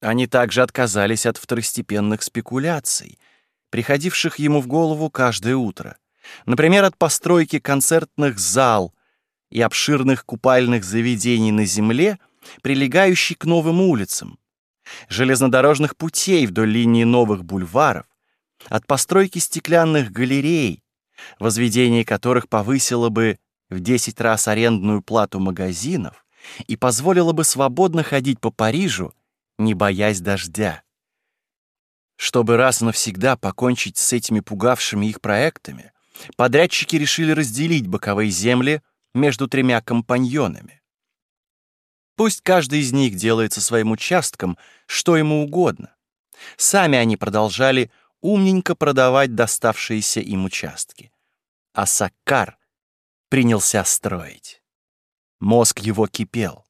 Они также отказались от второстепенных спекуляций, приходивших ему в голову каждое утро. Например, от постройки концертных зал и обширных купальных заведений на земле, прилегающей к новым улицам, железнодорожных путей вдоль линии новых бульваров, от постройки стеклянных галерей, возведение которых повысило бы в 10 раз арендную плату магазинов и позволило бы свободно ходить по Парижу, не боясь дождя. Чтобы раз навсегда покончить с этими пугавшими их проектами, подрядчики решили разделить боковые земли между тремя компаньонами. Пусть каждый из них делает со своим участком что ему угодно. Сами они продолжали умненько продавать доставшиеся им участки. А Саккар принялся строить. Мозг его кипел.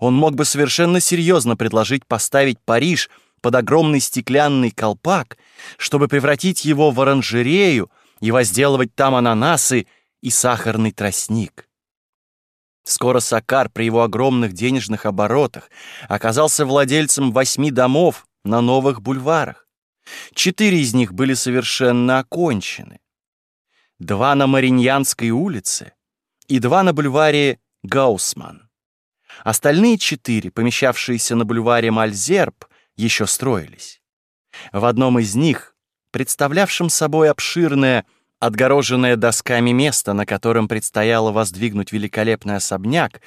Он мог бы совершенно серьезно предложить поставить Париж под огромный стеклянный колпак, чтобы превратить его в оранжерею и возделывать там ананасы и сахарный тростник. Скоро Сакар при его огромных денежных оборотах оказался владельцем восьми домов на новых бульварах. Четыре из них были совершенно окончены. Два на Мариньянской улице и два на бульваре Гаусман. Остальные четыре, помещавшиеся на бульваре Мальзерб, еще строились. В одном из них, представлявшем собой обширное Отгороженное досками место, на котором предстояло воздвигнуть великолепный особняк,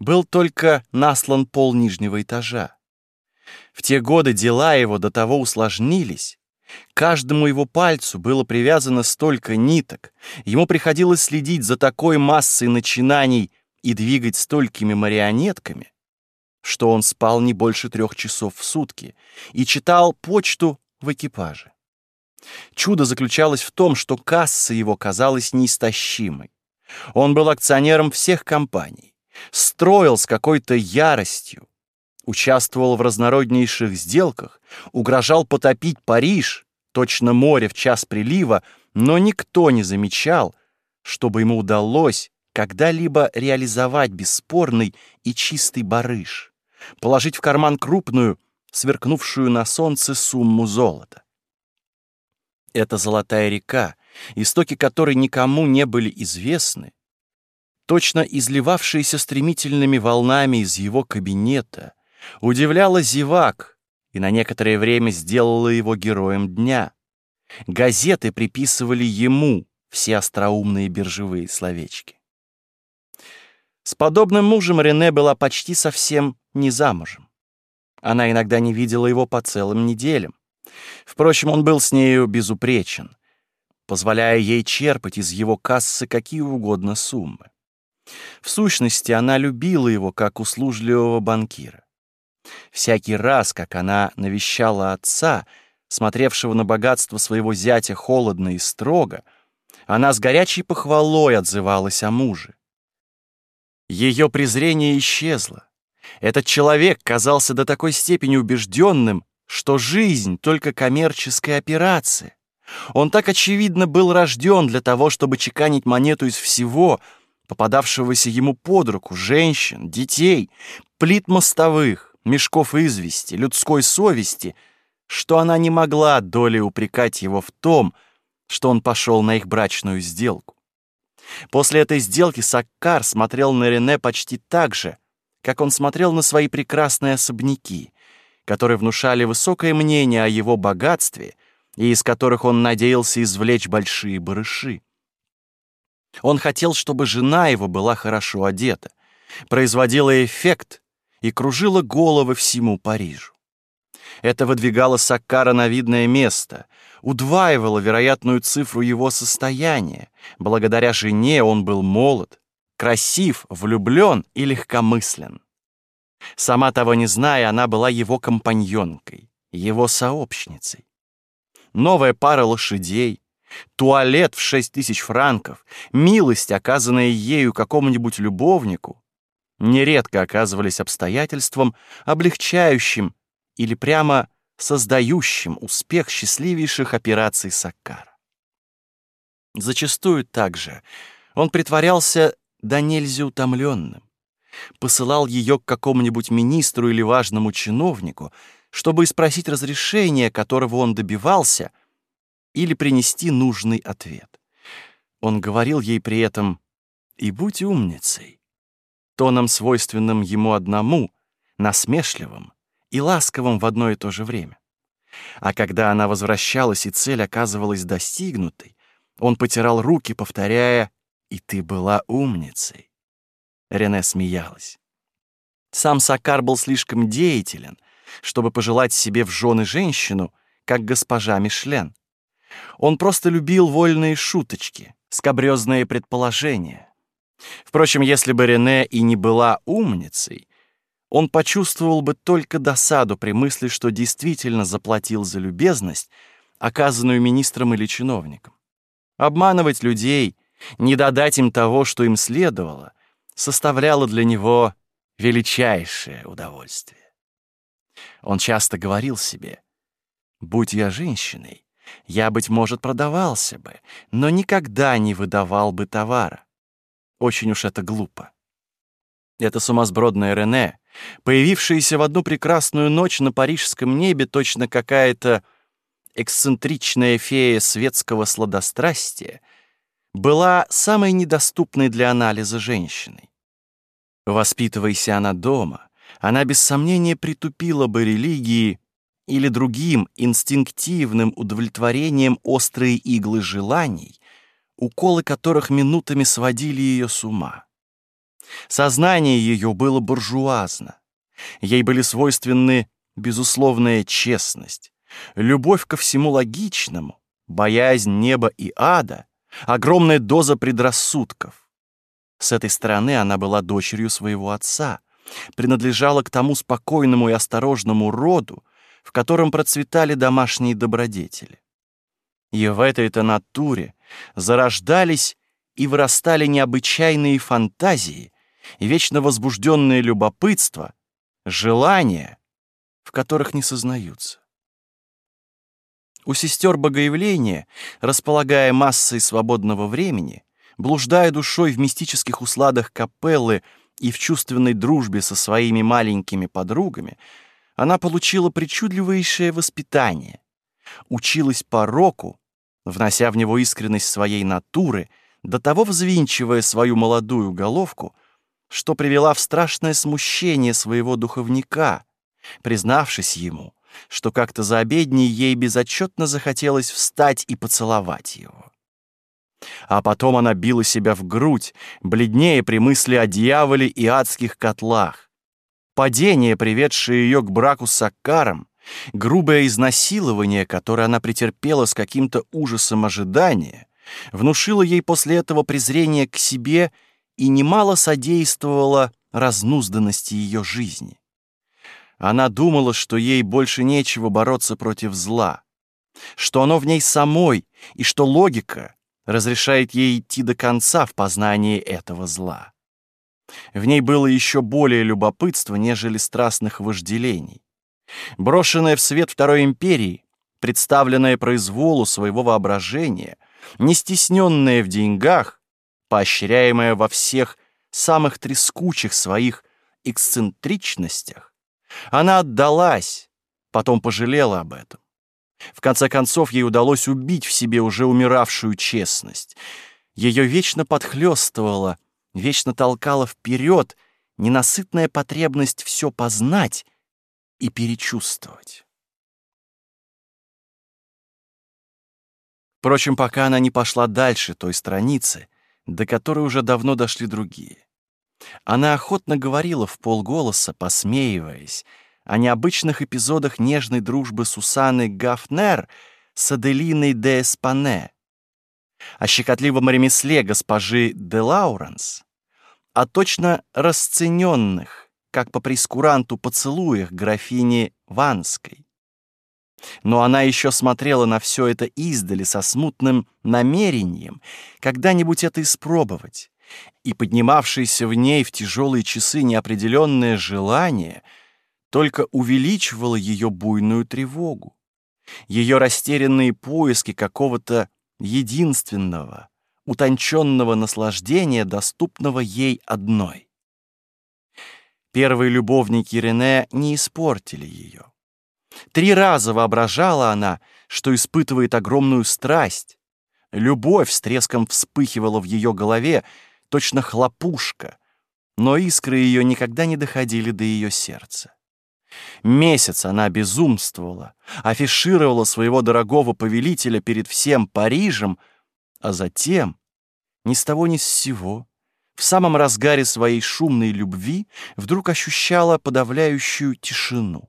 был только наслан пол нижнего этажа. В те годы дела его до того усложнились, каждому его пальцу было привязано столько ниток, ему приходилось следить за такой массой начинаний и двигать столькими марионетками, что он спал не больше трех часов в сутки и читал почту в экипаже. Чудо заключалось в том, что касса его казалась неистощимой. Он был акционером всех компаний, строил с какой-то яростью, участвовал в разнороднейших сделках, угрожал потопить Париж, точно море в час прилива, но никто не замечал, чтобы ему удалось когда-либо реализовать бесспорный и чистый барыш, положить в карман крупную, сверкнувшую на солнце сумму золота. Эта золотая река, истоки которой никому не были известны, точно изливавшиеся стремительными волнами из его кабинета, удивляла зевак и на некоторое время сделала его героем дня. Газеты приписывали ему все остроумные биржевые словечки. С подобным мужем Рене была почти совсем не замужем. Она иногда не видела его по целым неделям. Впрочем, он был с нею безупречен, позволяя ей черпать из его кассы какие угодно суммы. В сущности, она любила его как услужливого банкира. Всякий раз, как она навещала отца, смотревшего на богатство своего зятя холодно и строго, она с горячей похвалой отзывалась о муже. Ее презрение исчезло. Этот человек казался до такой степени убежденным, что жизнь — только коммерческая операция. Он так очевидно был рожден для того, чтобы чеканить монету из всего, попадавшегося ему под руку, женщин, детей, плит мостовых, мешков извести, людской совести, что она не могла долей упрекать его в том, что он пошел на их брачную сделку. После этой сделки Саккар смотрел на Рене почти так же, как он смотрел на свои прекрасные особняки которые внушали высокое мнение о его богатстве и из которых он надеялся извлечь большие барыши. Он хотел, чтобы жена его была хорошо одета, производила эффект и кружила головы всему Парижу. Это выдвигало Саккара на видное место, удваивало вероятную цифру его состояния. Благодаря жене он был молод, красив, влюблен и легкомыслен. Сама того не зная, она была его компаньонкой, его сообщницей. Новая пара лошадей, туалет в шесть тысяч франков, милость, оказанная ею какому-нибудь любовнику, нередко оказывались обстоятельством, облегчающим или прямо создающим успех счастливейших операций Саккара. Зачастую также он притворялся до нельзя утомленным, посылал ее к какому-нибудь министру или важному чиновнику, чтобы спросить разрешения, которого он добивался, или принести нужный ответ. Он говорил ей при этом «И будь умницей», тоном свойственным ему одному, насмешливым и ласковым в одно и то же время. А когда она возвращалась и цель оказывалась достигнутой, он потирал руки, повторяя «И ты была умницей». Рене смеялась. Сам Сакар был слишком деятелен, чтобы пожелать себе в жены женщину, как госпожа Мишлен. Он просто любил вольные шуточки, скобрёзные предположения. Впрочем, если бы Рене и не была умницей, он почувствовал бы только досаду при мысли, что действительно заплатил за любезность, оказанную министром или чиновником. Обманывать людей, не додать им того, что им следовало, составляло для него величайшее удовольствие. Он часто говорил себе, «Будь я женщиной, я, быть может, продавался бы, но никогда не выдавал бы товара. Очень уж это глупо». Это сумасбродная Рене, появившаяся в одну прекрасную ночь на парижском небе, точно какая-то эксцентричная фея светского сладострастия, была самой недоступной для анализа женщиной. Воспитывайся она дома, она без сомнения притупила бы религии или другим инстинктивным удовлетворением острые иглы желаний, уколы которых минутами сводили ее с ума. Сознание ее было буржуазно. Ей были свойственны безусловная честность, любовь ко всему логичному, боязнь неба и ада, огромная доза предрассудков. С этой стороны она была дочерью своего отца, принадлежала к тому спокойному и осторожному роду, в котором процветали домашние добродетели. И в этой-то натуре зарождались и вырастали необычайные фантазии и вечно возбужденное любопытство, желания, в которых не сознаются. У сестер Богоявления, располагая массой свободного времени, блуждая душой в мистических усладах капеллы и в чувственной дружбе со своими маленькими подругами, она получила причудливейшее воспитание, училась пороку, внося в него искренность своей натуры, до того взвинчивая свою молодую головку, что привела в страшное смущение своего духовника, признавшись ему, что как-то за обедней ей безотчетно захотелось встать и поцеловать его. А потом она била себя в грудь, бледнее при мысли о дьяволе и адских котлах. Падение, приведшее ее к браку с Аккаром, грубое изнасилование, которое она претерпела с каким-то ужасом ожидания, внушило ей после этого презрение к себе и немало содействовало разнузданности ее жизни. Она думала, что ей больше нечего бороться против зла, что оно в ней самой, и что логика разрешает ей идти до конца в познании этого зла. В ней было еще более любопытства, нежели страстных вожделений. Брошенная в свет Второй империи, представленная произволу своего воображения, не стесненная в деньгах, поощряемая во всех самых трескучих своих эксцентричностях, она отдалась, потом пожалела об этом. В конце концов, ей удалось убить в себе уже умиравшую честность. Ее вечно подхлёстывала, вечно толкала вперед ненасытная потребность все познать и перечувствовать. Впрочем, пока она не пошла дальше той страницы, до которой уже давно дошли другие. Она охотно говорила в полголоса, посмеиваясь, о необычных эпизодах нежной дружбы Сусаны Гафнер с Аделиной де Эспане, о щекотливом ремесле госпожи де Лауренс, о точно расцененных, как по прескуранту поцелуях графини Ванской. Но она еще смотрела на все это издали со смутным намерением когда-нибудь это испробовать, и поднимавшееся в ней в тяжелые часы неопределенное желание только увеличивало ее буйную тревогу, ее растерянные поиски какого-то единственного, утонченного наслаждения, доступного ей одной. Первые любовники Рене не испортили ее. Три раза воображала она, что испытывает огромную страсть. Любовь с треском вспыхивала в ее голове, точно хлопушка, но искры ее никогда не доходили до ее сердца. Месяц она безумствовала, афишировала своего дорогого повелителя перед всем Парижем, а затем, ни с того ни с сего, в самом разгаре своей шумной любви вдруг ощущала подавляющую тишину,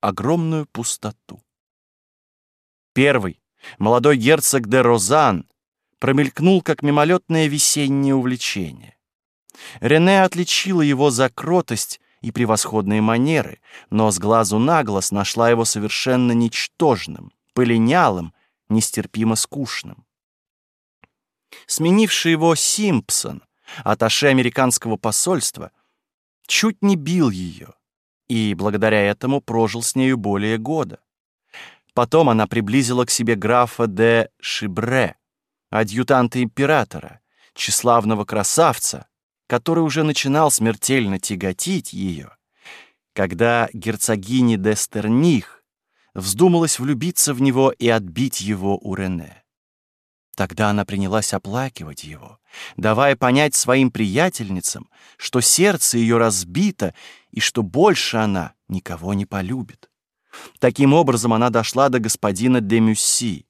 огромную пустоту. Первый, молодой герцог де Розан, промелькнул как мимолетное весеннее увлечение. Рене отличила его за кротость и превосходные манеры, но с глазу на глаз нашла его совершенно ничтожным, полинялым, нестерпимо скучным. Сменивший его Симпсон, аташе американского посольства, чуть не бил ее, и благодаря этому прожил с нею более года. Потом она приблизила к себе графа де Шибре, адъютанта императора, тщеславного красавца, который уже начинал смертельно тяготить ее, когда герцогиня де Стерних вздумалась влюбиться в него и отбить его у Рене. Тогда она принялась оплакивать его, давая понять своим приятельницам, что сердце ее разбито и что больше она никого не полюбит. Таким образом она дошла до господина де Мюсси,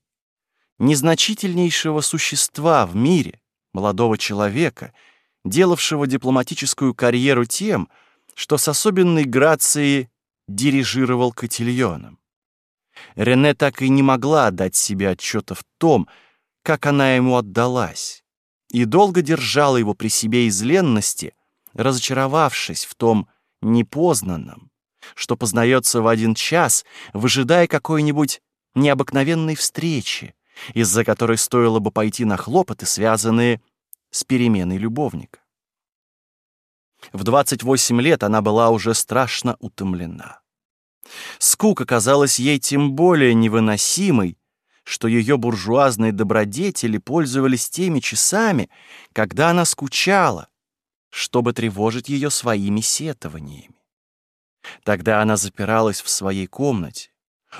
незначительнейшего существа в мире, молодого человека, делавшего дипломатическую карьеру тем, что с особенной грацией дирижировал котильоном. Рене так и не могла дать себе отчета в том, как она ему отдалась, и долго держала его при себе из ленности, разочаровавшись в том непознанном, что познается в один час, выжидая какой-нибудь необыкновенной встречи, из-за которой стоило бы пойти на хлопоты, связанные с переменой любовника. В 28 лет она была уже страшно утомлена. Скука казалась ей тем более невыносимой, что ее буржуазные добродетели пользовались теми часами, когда она скучала, чтобы тревожить ее своими сетованиями. Тогда она запиралась в своей комнате.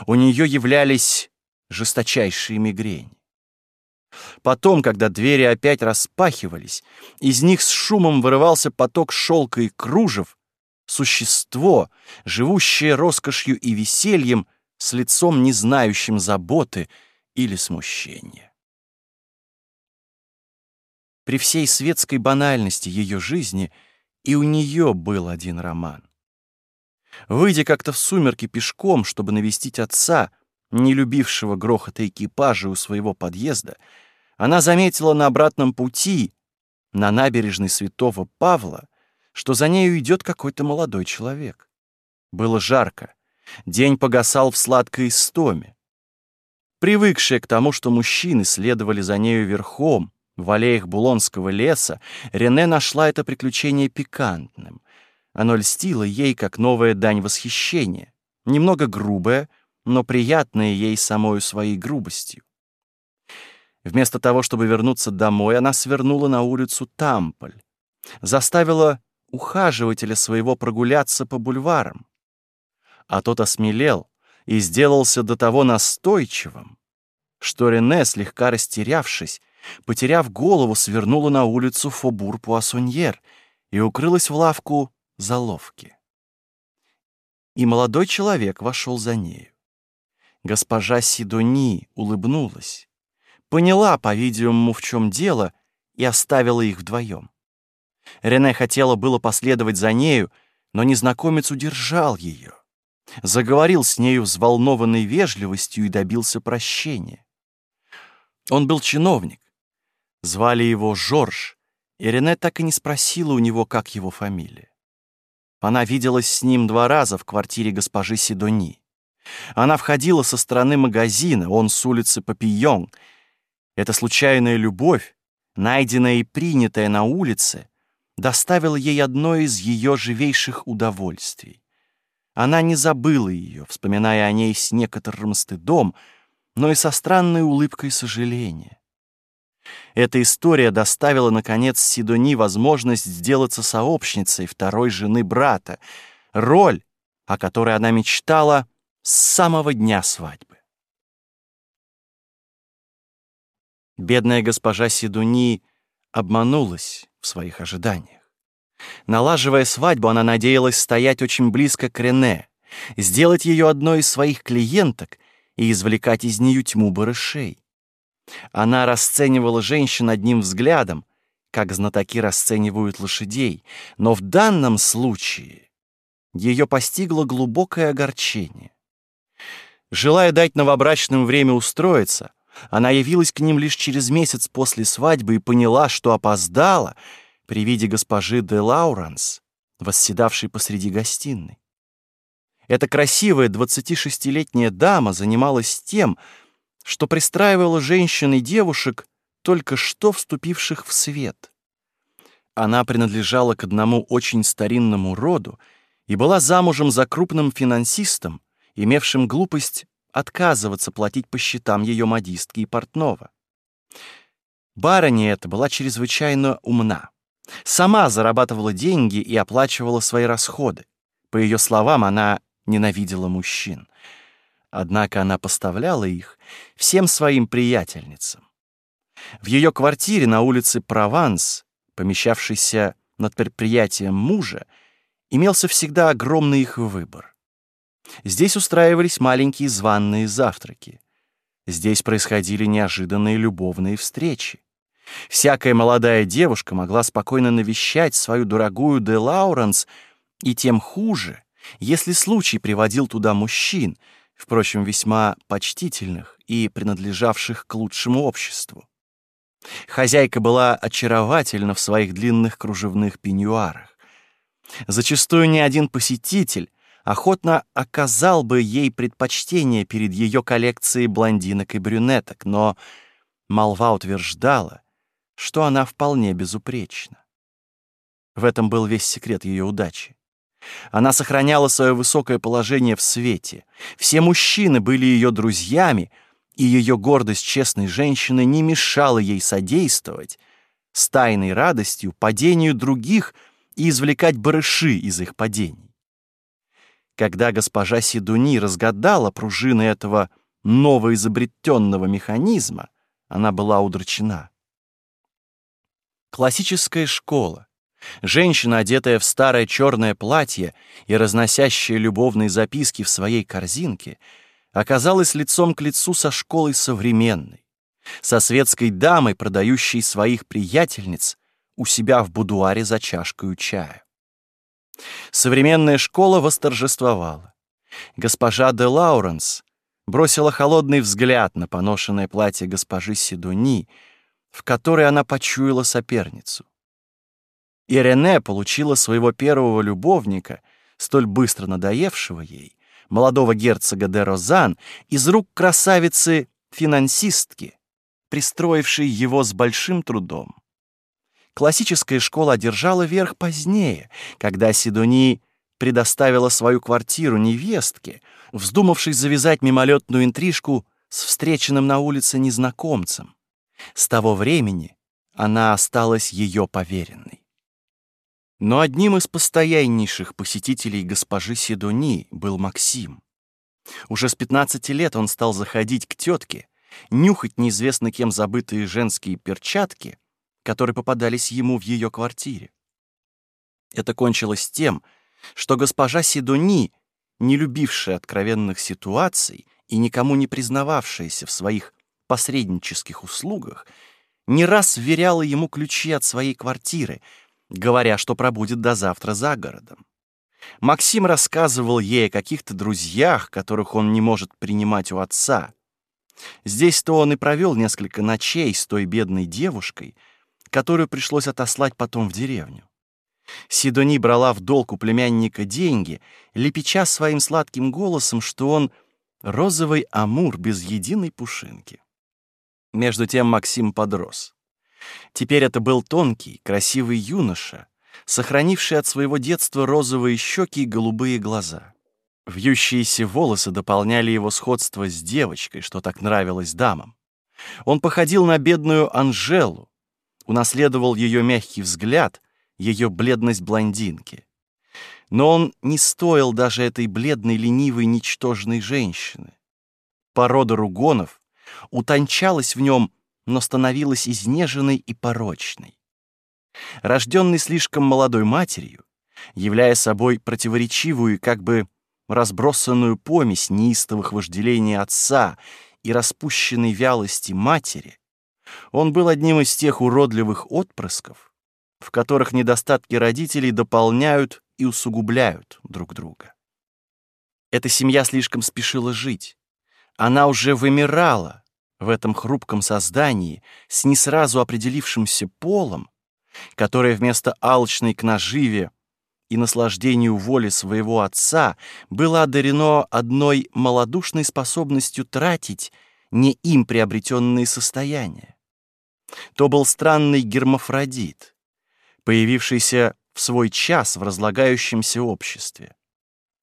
У нее являлись жесточайшие мигрени. Потом, когда двери опять распахивались, из них с шумом вырывался поток шелка и кружев, существо, живущее роскошью и весельем, с лицом, не знающим заботы или смущения. При всей светской банальности ее жизни и у нее был один роман. Выйдя как-то в сумерки пешком, чтобы навестить отца, не любившего грохота экипажа у своего подъезда, она заметила на обратном пути, на набережной Святого Павла, что за нею идет какой-то молодой человек. Было жарко, день погасал в сладкой истоме. Привыкшая к тому, что мужчины следовали за нею верхом, в аллеях Булонского леса, Рене нашла это приключение пикантным. Оно льстило ей, как новая дань восхищения, немного грубая, но приятная ей самою своей грубостью. Вместо того, чтобы вернуться домой, она свернула на улицу Тамполь, заставила ухаживателя своего прогуляться по бульварам. А тот осмелел и сделался до того настойчивым, что Рене, слегка растерявшись, потеряв голову, свернула на улицу Фобур-Пуассоньер и укрылась в лавку заловки. И молодой человек вошел за нею. Госпожа Сидони улыбнулась, поняла, по-видимому, в чем дело, и оставила их вдвоем. Рене хотела было последовать за нею, но незнакомец удержал ее. Заговорил с нею взволнованной вежливостью и добился прощения. Он был чиновник. Звали его Жорж, и Рене так и не спросила у него, как его фамилия. Она виделась с ним два раза в квартире госпожи Сидони. Она входила со стороны магазина, он с улицы Папийон, эта случайная любовь, найденная и принятая на улице, доставила ей одно из ее живейших удовольствий. Она не забыла ее, вспоминая о ней с некоторым стыдом, но и со странной улыбкой сожаления. Эта история доставила, наконец, Сидони возможность сделаться сообщницей второй жены брата, роль, о которой она мечтала с самого дня свадьбы. Бедная госпожа Сидуни обманулась в своих ожиданиях. Налаживая свадьбу, она надеялась стоять очень близко к Рене, сделать ее одной из своих клиенток и извлекать из нее тьму барышей. Она расценивала женщин одним взглядом, как знатоки расценивают лошадей, но в данном случае ее постигло глубокое огорчение. Желая дать новобрачным время устроиться, она явилась к ним лишь через месяц после свадьбы и поняла, что опоздала при виде госпожи де Лауранс, восседавшей посреди гостиной. Эта красивая 26-летняя дама занималась тем, что пристраивала женщин и девушек, только что вступивших в свет. Она принадлежала к одному очень старинному роду и была замужем за крупным финансистом, имевшим глупость отказываться платить по счетам ее модистки и портного. Барыня эта была чрезвычайно умна. Сама зарабатывала деньги и оплачивала свои расходы. По ее словам, она ненавидела мужчин. Однако она поставляла их всем своим приятельницам. В ее квартире на улице Прованс, помещавшейся над предприятием мужа, имелся всегда огромный их выбор. Здесь устраивались маленькие званные завтраки. Здесь происходили неожиданные любовные встречи. Всякая молодая девушка могла спокойно навещать свою дорогую де Лауренс, и тем хуже, если случай приводил туда мужчин, впрочем, весьма почтительных и принадлежавших к лучшему обществу. Хозяйка была очаровательна в своих длинных кружевных пеньюарах. Зачастую ни один посетитель охотно оказал бы ей предпочтение перед ее коллекцией блондинок и брюнеток, но молва утверждала, что она вполне безупречна. В этом был весь секрет ее удачи. Она сохраняла свое высокое положение в свете. Все мужчины были ее друзьями, и ее гордость честной женщины не мешала ей содействовать с тайной радостью падению других и извлекать барыши из их падений. Когда госпожа Сидуни разгадала пружины этого новоизобретенного механизма, она была удручена. Классическая школа. Женщина, одетая в старое черное платье и разносящая любовные записки в своей корзинке, оказалась лицом к лицу со школой современной, со светской дамой, продающей своих приятельниц у себя в будуаре за чашкой чая. Современная школа восторжествовала. Госпожа де Лауренс бросила холодный взгляд на поношенное платье госпожи Сидуни, в которой она почуяла соперницу. И Рене получила своего первого любовника, столь быстро надоевшего ей, молодого герцога де Розан, из рук красавицы-финансистки, пристроившей его с большим трудом. Классическая школа одержала верх позднее, когда Сидони предоставила свою квартиру невестке, вздумавшей завязать мимолетную интрижку с встреченным на улице незнакомцем. С того времени она осталась ее поверенной. Но одним из постояннейших посетителей госпожи Сидони был Максим. Уже с 15 лет он стал заходить к тетке, нюхать неизвестно кем забытые женские перчатки которые попадались ему в ее квартире. Это кончилось тем, что госпожа Сидони, не любившая откровенных ситуаций и никому не признававшаяся в своих посреднических услугах, не раз вверяла ему ключи от своей квартиры, говоря, что пробудет до завтра за городом. Максим рассказывал ей о каких-то друзьях, которых он не может принимать у отца. Здесь-то он и провел несколько ночей с той бедной девушкой — которую пришлось отослать потом в деревню. Сидони брала в долг у племянника деньги, лепеча своим сладким голосом, что он розовый амур без единой пушинки. Между тем Максим подрос. Теперь это был тонкий, красивый юноша, сохранивший от своего детства розовые щеки и голубые глаза. Вьющиеся волосы дополняли его сходство с девочкой, что так нравилось дамам. Он походил на бедную Анжелу, унаследовал ее мягкий взгляд, ее бледность блондинки. Но он не стоил даже этой бледной, ленивой, ничтожной женщины. Порода ругонов утончалась в нем, но становилась изнеженной и порочной. Рожденный слишком молодой матерью, являя собой противоречивую, как бы разбросанную помесь неистовых вожделений отца и распущенной вялости матери, он был одним из тех уродливых отпрысков, в которых недостатки родителей дополняют и усугубляют друг друга. Эта семья слишком спешила жить. Она уже вымирала в этом хрупком создании с не сразу определившимся полом, которое вместо алчной к наживе и наслаждению воли своего отца было одарено одной малодушной способностью тратить не им приобретенные состояния. То был странный гермафродит, появившийся в свой час в разлагающемся обществе.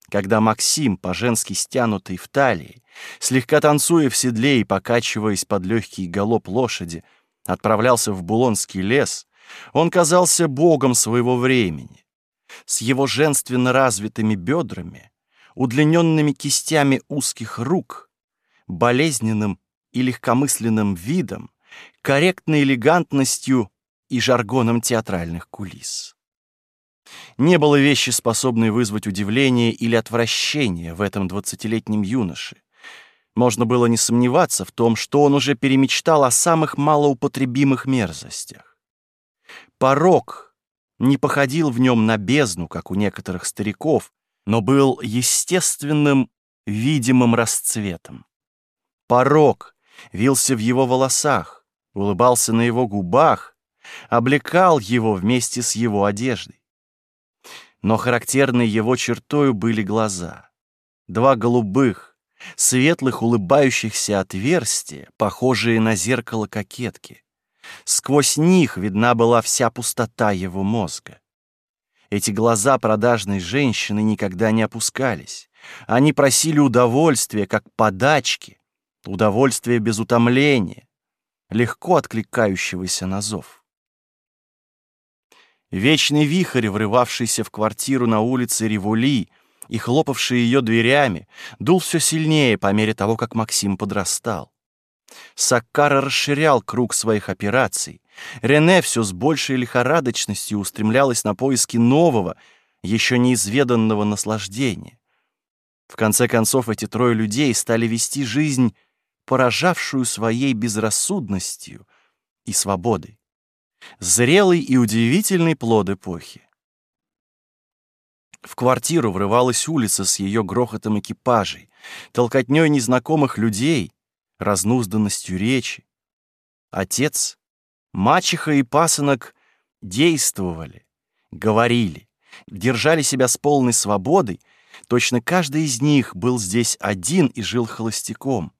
Когда Максим, по-женски стянутый в талии, слегка танцуя в седле и покачиваясь под легкий галоп лошади, отправлялся в Булонский лес, он казался богом своего времени. С его женственно развитыми бедрами, удлиненными кистями узких рук, болезненным и легкомысленным видом, корректной элегантностью и жаргоном театральных кулис. Не было вещи, способной вызвать удивление или отвращение в этом двадцатилетнем юноше. Можно было не сомневаться в том, что он уже перемечтал о самых малоупотребимых мерзостях. Порог не походил в нем на бездну, как у некоторых стариков, но был естественным, видимым расцветом. Порог вился в его волосах, улыбался на его губах, облекал его вместе с его одеждой. Но характерной его чертою были глаза. Два голубых, светлых улыбающихся отверстия, похожие на зеркало кокетки. Сквозь них видна была вся пустота его мозга. Эти глаза продажной женщины никогда не опускались. Они просили удовольствия, как подачки, удовольствия без утомления, легко откликающегося на зов. Вечный вихрь, врывавшийся в квартиру на улице Ревули и хлопавший ее дверями, дул все сильнее по мере того, как Максим подрастал. Саккара расширял круг своих операций. Рене все с большей лихорадочностью устремлялась на поиски нового, еще неизведанного наслаждения. В конце концов, эти трое людей стали вести жизнь, поражавшую своей безрассудностью и свободой. Зрелый и удивительный плод эпохи. В квартиру врывалась улица с ее грохотом экипажей, толкотней незнакомых людей — разнузданностью речи. Отец, мачеха и пасынок действовали, говорили, держали себя с полной свободой, точно каждый из них был здесь один и жил холостяком.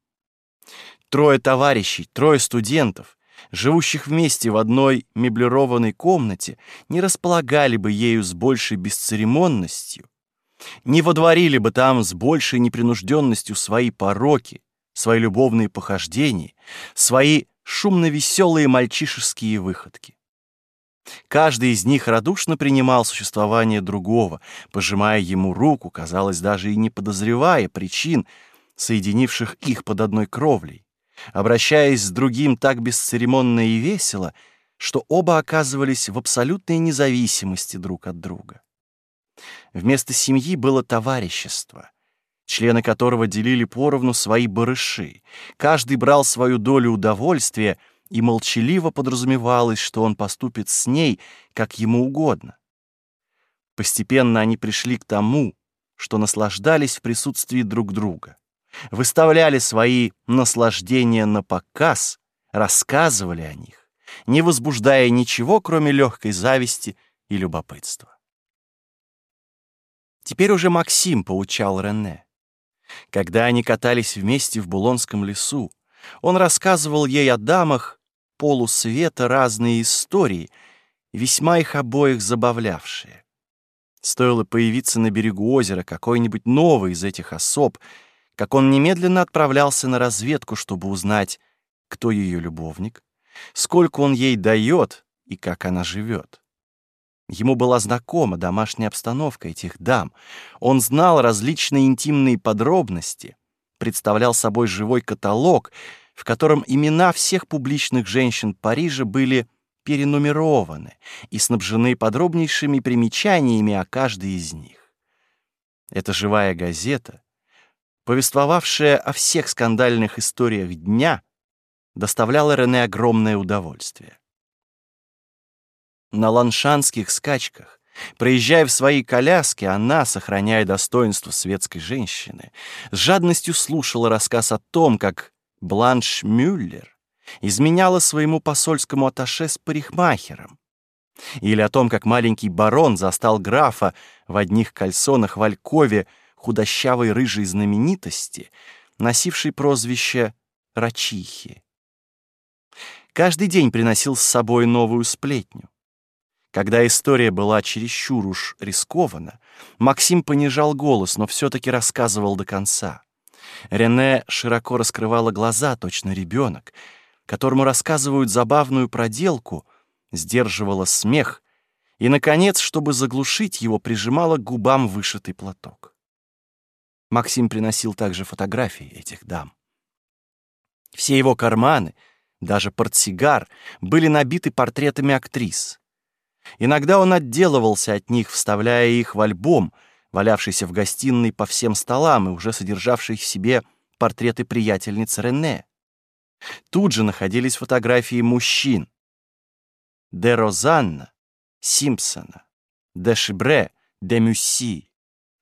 Трое товарищей, трое студентов, живущих вместе в одной меблированной комнате, не располагали бы ею с большей бесцеремонностью, не водворили бы там с большей непринужденностью свои пороки, свои любовные похождения, свои шумно-веселые мальчишеские выходки. Каждый из них радушно принимал существование другого, пожимая ему руку, казалось, даже и не подозревая причин, соединивших их под одной кровлей, обращаясь с другим так бесцеремонно и весело, что оба оказывались в абсолютной независимости друг от друга. Вместо семьи было товарищество — члены которого делили поровну свои барыши. Каждый брал свою долю удовольствия, и молчаливо подразумевалось, что он поступит с ней, как ему угодно. Постепенно они пришли к тому, что наслаждались в присутствии друг друга, выставляли свои наслаждения на показ, рассказывали о них, не возбуждая ничего, кроме легкой зависти и любопытства. Теперь уже Максим поучал Рене. Когда они катались вместе в Булонском лесу, он рассказывал ей о дамах полусвета разные истории, весьма их обоих забавлявшие. Стоило появиться на берегу озера какой-нибудь новый из этих особ, как он немедленно отправлялся на разведку, чтобы узнать, кто ее любовник, сколько он ей дает и как она живет. Ему была знакома домашняя обстановка этих дам. Он знал различные интимные подробности, представлял собой живой каталог, в котором имена всех публичных женщин Парижа были перенумерованы и снабжены подробнейшими примечаниями о каждой из них. Эта живая газета, повествовавшая о всех скандальных историях дня, доставляла Рене огромное удовольствие на ланшанских скачках. Проезжая в своей коляске, она, сохраняя достоинство светской женщины, с жадностью слушала рассказ о том, как Бланш Мюллер изменяла своему посольскому атташе с парикмахером, или о том, как маленький барон застал графа в одних кальсонах в Алькове худощавой рыжей знаменитости, носившей прозвище Рачихи. Каждый день приносил с собой новую сплетню. Когда история была чересчур уж рискована, Максим понижал голос, но все-таки рассказывал до конца. Рене широко раскрывала глаза, точно ребенок, которому рассказывают забавную проделку, сдерживала смех и, наконец, чтобы заглушить его, прижимала к губам вышитый платок. Максим приносил также фотографии этих дам. Все его карманы, даже портсигар, были набиты портретами актрис. Иногда он отделывался от них, вставляя их в альбом, валявшийся в гостиной по всем столам и уже содержавший в себе портреты приятельниц Рене. Тут же находились фотографии мужчин. Де Розанна, Симпсона, де Шибре, де Мюсси,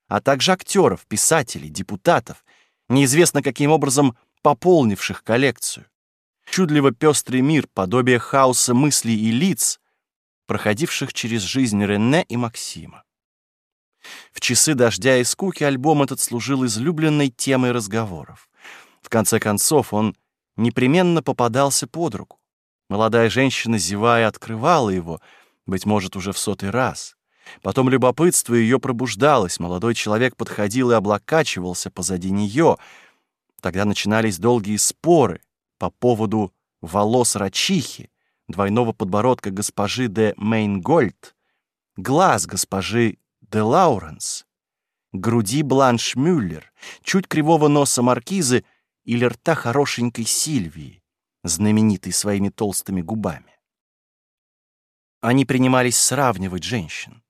а также актеров, писателей, депутатов, неизвестно каким образом пополнивших коллекцию. Чудливо пестрый мир, подобие хаоса мыслей и лиц — проходивших через жизнь Рене и Максима. В часы дождя и скуки альбом этот служил излюбленной темой разговоров. В конце концов, он непременно попадался под руку. Молодая женщина, зевая, открывала его, быть может, уже в сотый раз. Потом любопытство ее пробуждалось, молодой человек подходил и облокачивался позади нее. Тогда начинались долгие споры по поводу волос рачихи, двойного подбородка госпожи де Мейнгольд, глаз госпожи де Лауренс, груди Бланш Мюллер, чуть кривого носа маркизы или рта хорошенькой Сильвии, знаменитой своими толстыми губами. Они принимались сравнивать женщин.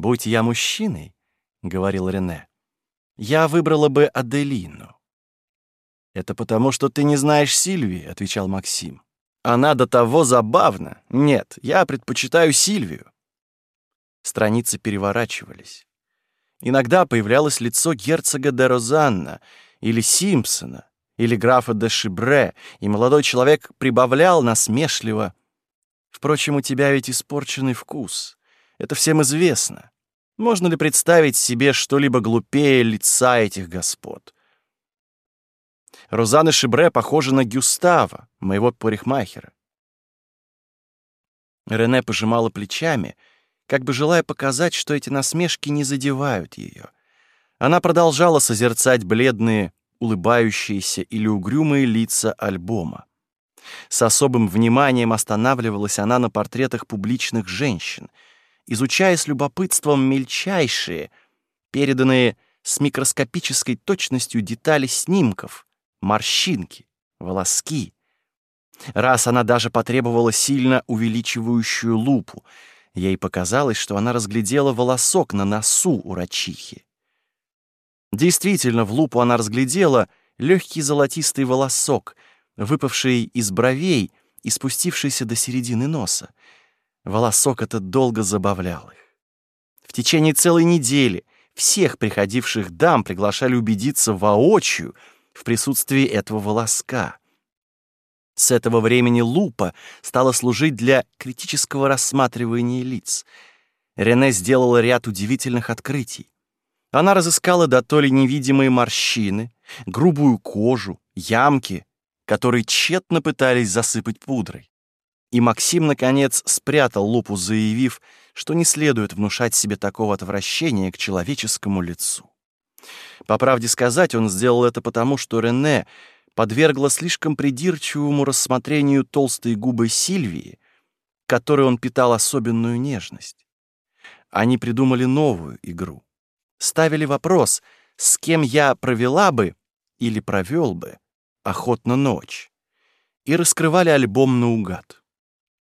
«Будь я мужчиной», — говорил Рене, — «я выбрала бы Аделину». «Это потому, что ты не знаешь Сильвии», — отвечал Максим. Она до того забавна. Нет, я предпочитаю Сильвию. Страницы переворачивались. Иногда появлялось лицо герцога де Розанна или Симпсона, или графа де Шибре, и молодой человек прибавлял насмешливо. «Впрочем, у тебя ведь испорченный вкус. Это всем известно. Можно ли представить себе что-либо глупее лица этих господ?» Розанна Шибре похожа на Гюстава, моего парикмахера. Рене пожимала плечами, как бы желая показать, что эти насмешки не задевают ее. Она продолжала созерцать бледные, улыбающиеся или угрюмые лица альбома. С особым вниманием останавливалась она на портретах публичных женщин, изучая с любопытством мельчайшие, переданные с микроскопической точностью детали снимков, морщинки, волоски. Раз она даже потребовала сильно увеличивающую лупу. Ей показалось, что она разглядела волосок на носу у рачихи. Действительно, в лупу она разглядела легкий золотистый волосок, выпавший из бровей и спустившийся до середины носа. Волосок этот долго забавлял их. В течение целой недели всех приходивших дам приглашали убедиться воочию — в присутствии этого волоска. С этого времени лупа стала служить для критического рассматривания лиц. Рене сделала ряд удивительных открытий. Она разыскала до то ли невидимые морщины, грубую кожу, ямки, которые тщетно пытались засыпать пудрой. И Максим, наконец, спрятал лупу, заявив, что не следует внушать себе такого отвращения к человеческому лицу. По правде сказать, он сделал это потому, что Рене подвергла слишком придирчивому рассмотрению толстые губы Сильвии, которой он питал особенную нежность. Они придумали новую игру. Ставили вопрос, с кем я провела бы или провел бы охотно ночь, и раскрывали альбом наугад.